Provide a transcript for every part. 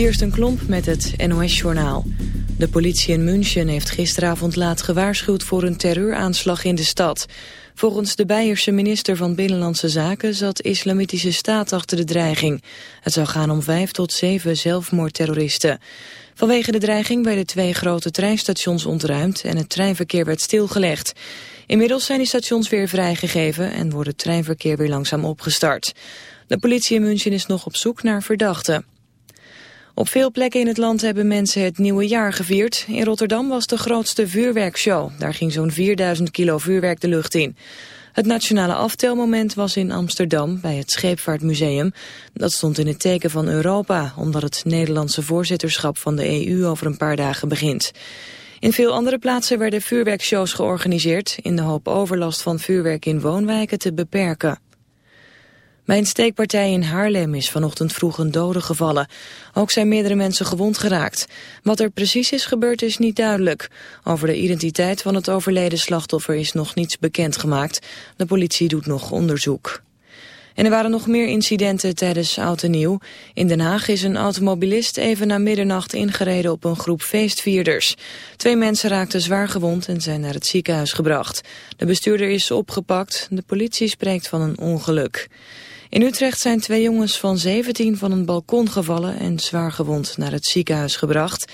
Kirsten Klomp met het NOS-journaal. De politie in München heeft gisteravond laat gewaarschuwd voor een terreuraanslag in de stad. Volgens de Beierse minister van Binnenlandse Zaken zat islamitische staat achter de dreiging. Het zou gaan om vijf tot zeven zelfmoordterroristen. Vanwege de dreiging werden twee grote treinstations ontruimd en het treinverkeer werd stilgelegd. Inmiddels zijn die stations weer vrijgegeven en wordt het treinverkeer weer langzaam opgestart. De politie in München is nog op zoek naar verdachten. Op veel plekken in het land hebben mensen het nieuwe jaar gevierd. In Rotterdam was de grootste vuurwerkshow. Daar ging zo'n 4000 kilo vuurwerk de lucht in. Het nationale aftelmoment was in Amsterdam bij het Scheepvaartmuseum. Dat stond in het teken van Europa, omdat het Nederlandse voorzitterschap van de EU over een paar dagen begint. In veel andere plaatsen werden vuurwerkshows georganiseerd... in de hoop overlast van vuurwerk in woonwijken te beperken. Bij een steekpartij in Haarlem is vanochtend vroeg een dode gevallen. Ook zijn meerdere mensen gewond geraakt. Wat er precies is gebeurd is niet duidelijk. Over de identiteit van het overleden slachtoffer is nog niets bekendgemaakt. De politie doet nog onderzoek. En er waren nog meer incidenten tijdens Oud en Nieuw. In Den Haag is een automobilist even na middernacht ingereden op een groep feestvierders. Twee mensen raakten zwaar gewond en zijn naar het ziekenhuis gebracht. De bestuurder is opgepakt. De politie spreekt van een ongeluk. In Utrecht zijn twee jongens van 17 van een balkon gevallen en zwaar gewond naar het ziekenhuis gebracht.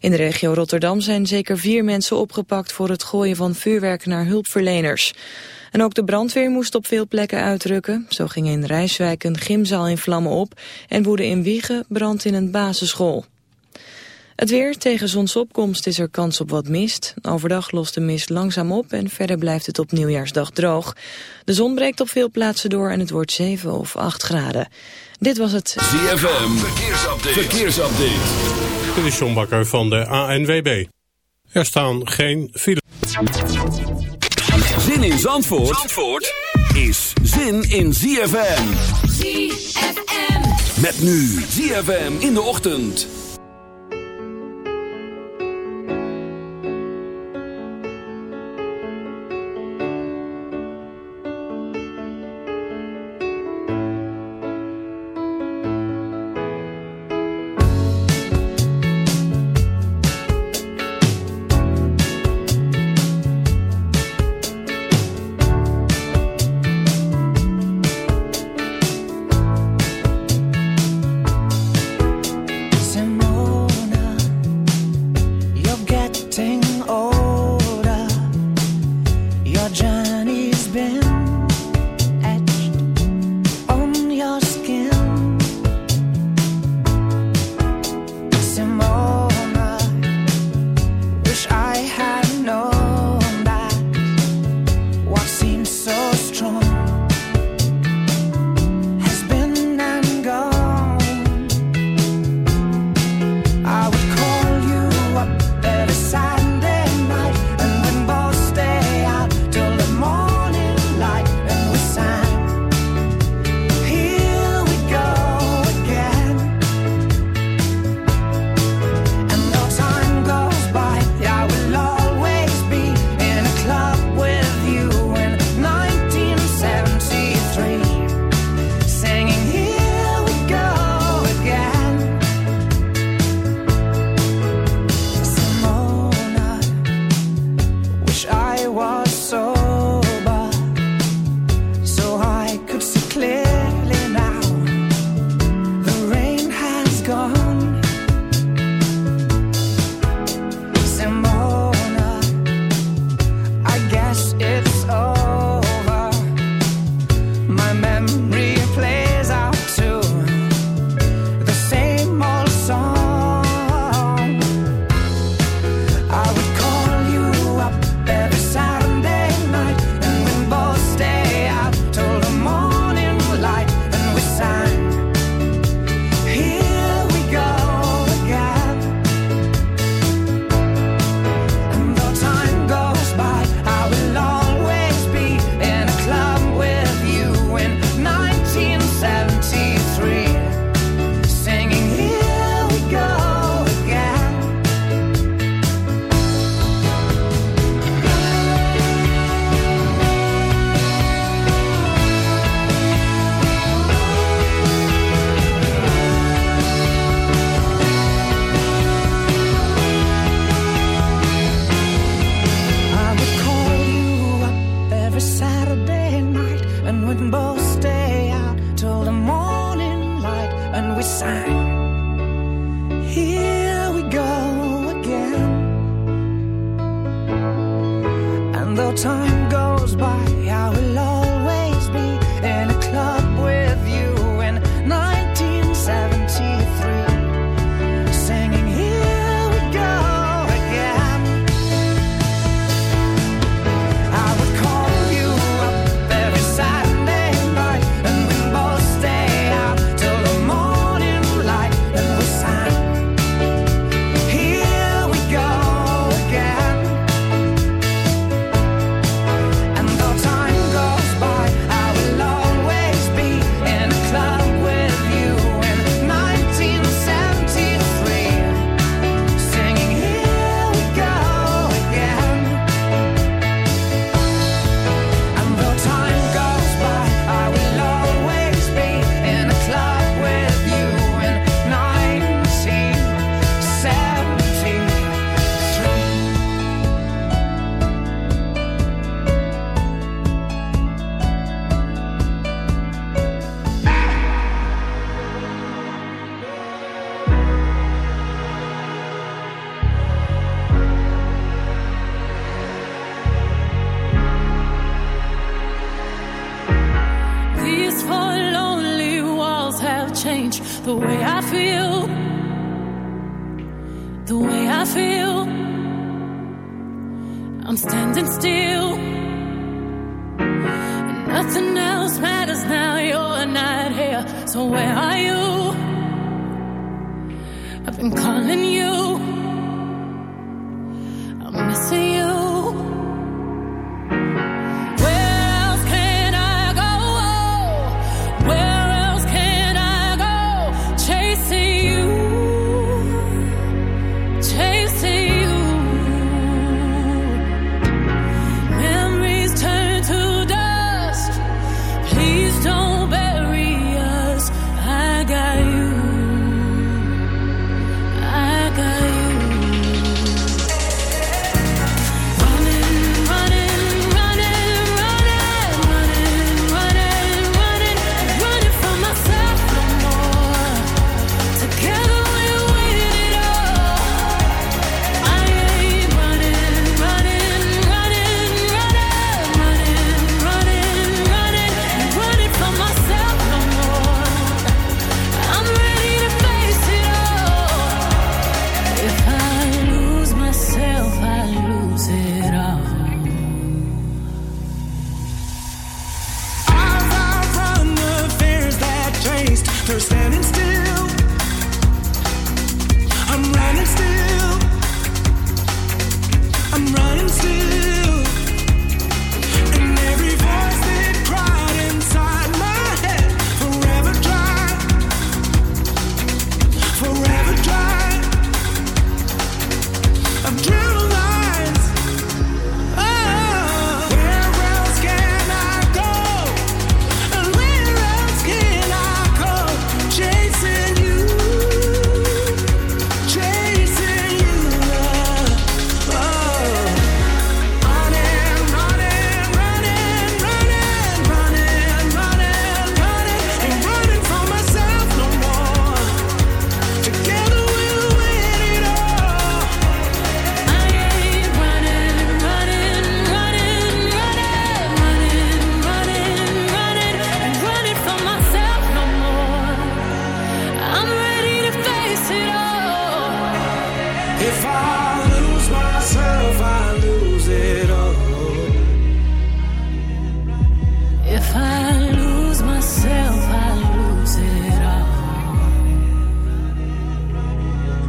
In de regio Rotterdam zijn zeker vier mensen opgepakt voor het gooien van vuurwerk naar hulpverleners. En ook de brandweer moest op veel plekken uitrukken. Zo ging in Rijswijk een gymzaal in vlammen op en woedde in Wiegen brand in een basisschool. Het weer, tegen zonsopkomst is er kans op wat mist. Overdag lost de mist langzaam op en verder blijft het op nieuwjaarsdag droog. De zon breekt op veel plaatsen door en het wordt 7 of 8 graden. Dit was het ZFM, verkeersupdate. verkeersupdate. Dit is John Bakker van de ANWB. Er staan geen files. Zin in Zandvoort, Zandvoort is zin in ZFM. ZFM. Met nu ZFM in de ochtend.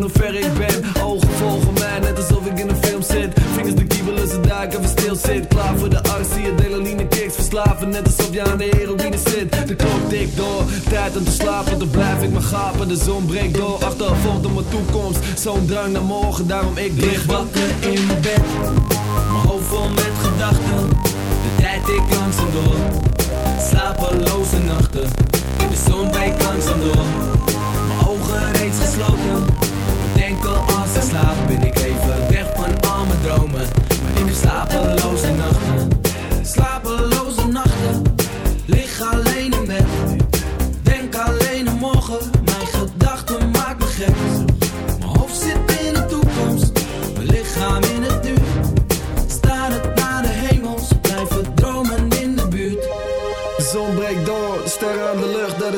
hoe ver ik ben. Ogen volgen mij, net alsof ik in een film zit. Vingers de kiebelen ze ik even stil zit. Klaar voor de arts, zie adrenaline kicks Verslaven, net alsof je aan de heroïne zit. De klok tikt door, tijd om te slapen. Dan blijf ik maar gapen, de zon breekt door. Achtervolgd op mijn toekomst, zo'n drang naar morgen. Daarom ik Ligt wakker in mijn bed. Mijn hoofd vol met gedachten. De tijd ik langzaam door. Slapeloze nachten. De zon breekt langzaam door. Mijn ogen reeds gesloten denken als ik slaap ben ik even weg van al mijn dromen. Maar ik heb slapeloze nachten,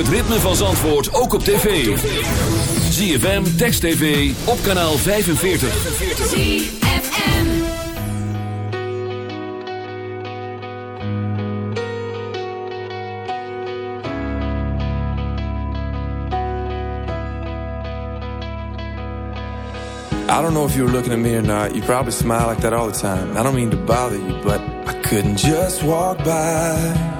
Het ritme van Zandvoort ook op tv. ZFM, Text TV, op kanaal 45. ZFM I don't know if you were looking at me or not. You probably smile like that all the time. I don't mean to bother you, but I couldn't just walk by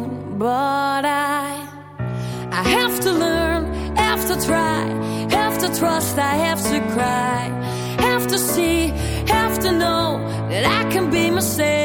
but I I have to learn, have to try, have to trust, I have to cry, have to see, have to know that I can be myself.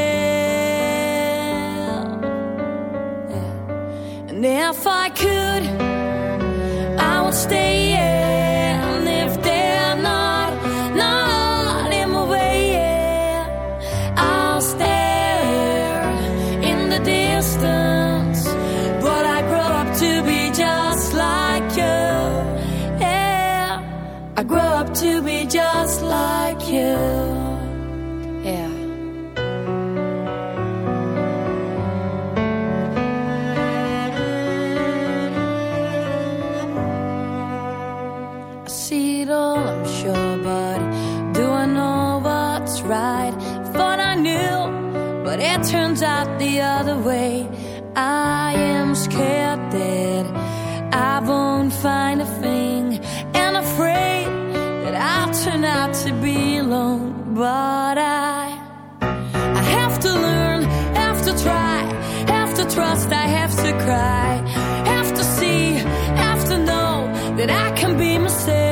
me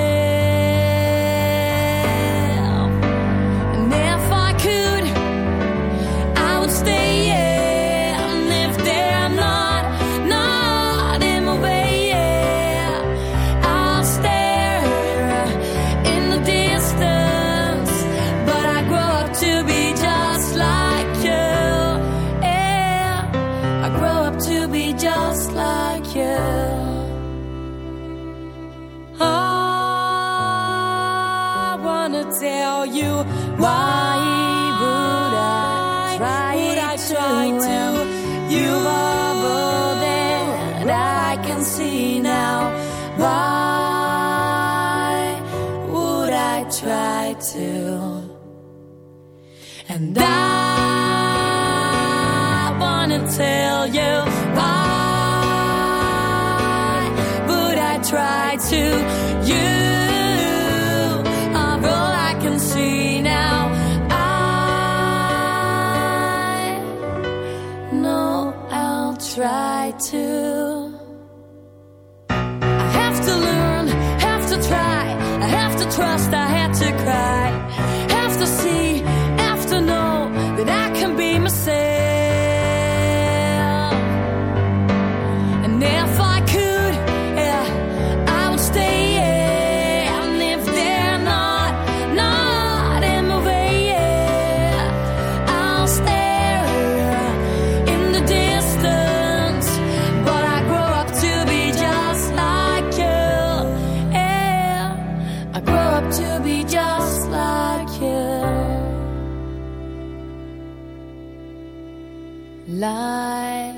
like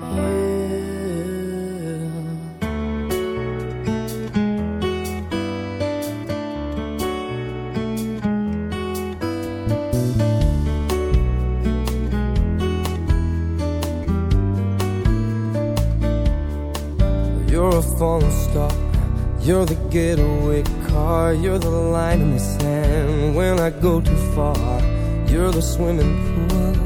you. You're a falling star. You're the getaway car. You're the line in the sand when I go too far. You're the swimming pool